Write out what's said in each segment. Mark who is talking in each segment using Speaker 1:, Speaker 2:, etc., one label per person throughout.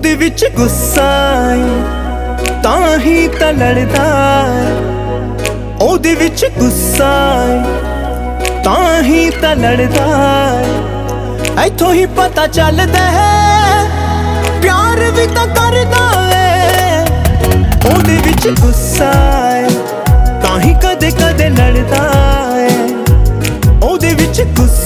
Speaker 1: ਵਿੱਚ ਗੁੱਸਾ ਏ ਤਾਂ ਹੀ ਤਾਂ ਲੜਦਾ ਏ। ਉਹਦੇ ਵਿੱਚ ਗੁੱਸਾ ਏ ਤਾਂ ਹੀ ਤਾਂ ਲੜਦਾ ਏ। ਇੱਥੋਂ ਹੀ ਪਤਾ ਚੱਲਦਾ ਹੈ, ਪਿਆਰ ਵੀ ਤਾਂ ਕਰਦਾ ਏ ਉਹਦੇ ਵਿੱਚ ਗੁੱਸਾ ਏ ਤਾਂ ਹੀ ਕਦੇ ਕਦੇ ਲੜਦਾ ਏ ਉਹਦੇ ਵਿੱਚ ਗੁੱਸਾ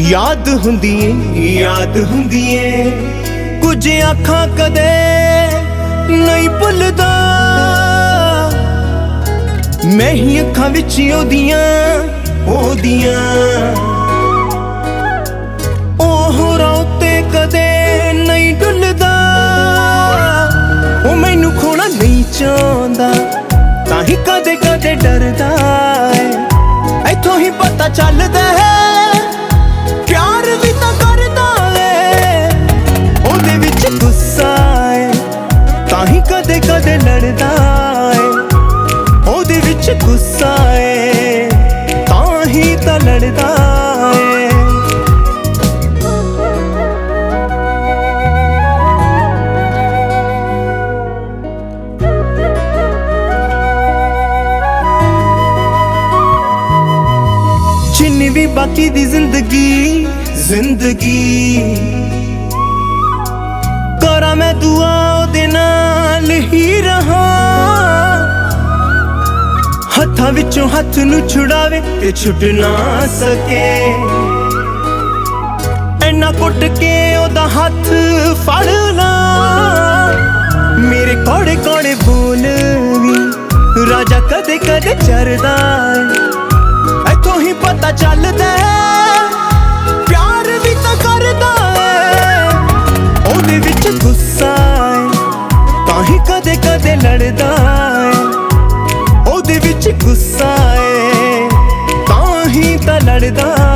Speaker 1: ਯਾਦ ਹੁੰਦੀ ਏ ਯਾਦ ਹੁੰਦੀ ਏ ਕੁਝ ਅੱਖਾਂ ਕਦੇ ਨਹੀਂ ਭੁੱਲਦਾ। ਮੈਂ ਹੀ ਅੱਖਾਂ ਵਿੱਚ ਉਹਦੀਆਂ ਉਹਦੀਆਂ। ਉਹ ਰੌਤੇ ਕਦੇ ਨਹੀਂ ਡੁੱਲਦਾ। ਉਹ ਮੈਨੂੰ ਖੋਣਾ ਨਹੀਂ ਚਾਹੁੰਦਾ, ਤਾਂ ਹੀ ਕਦੇ ਕਦੇ ਡਰਦਾ ਏ। ਇੱਥੋਂ ਹੀ ਪਤਾ ਚੱਲਦਾ ਉਹਦੇ ਵਿੱਚ ਗੁੱਸਾ ਏ ਤਾਂ ਹੀ ਤਾਂ ਲੜਦਾ ਏ ਜਿੰਨੀ ਵੀ ਬਾਕੀ ਦੀ ਜ਼ਿੰਦਗੀ ਜ਼ਿੰਦਗੀ ਕਰਾਂ ਮੈਂ ਦੁਆ ਉਹਦੇ ਨਾਲ ਹੱਥਾਂ ਵਿੱਚੋਂ ਹੱਥ ਨੂੰ ਛੁਡਾਵੇ ਤੇ ਛੁੱਟ ਨਾ ਸਕੇ। ਐਨਾ ਕੁੱਟ ਕੇ ਉਹਦਾ ਹੱਥ ਫੜ ਲਾ। ਮੇਰੇ ਕੋੜੇ ਕੋੜੇ ਬੋਲ ਵੀ ਰਾਜਾ ਕਦੇ ਕਦੇ ਚਰਦਾ ਏ। ਹੀ ਪਤਾ ਚੱਲਦਾ ਪਿਆਰ ਵੀ ਤਾਂ ਕਰਦਾ ਉਹਦੇ ਵਿੱਚ ਗੁੱਸਾ ਏ, ਤਾਂ ਹੀ ਕਦੇ ਕਦੇ ਲੜਦਾ ਵਿੱਚ ਗੁੱਸਾ ਏ ਤਾਂ ਹੀ ਤਾਂ ਲੜਦਾ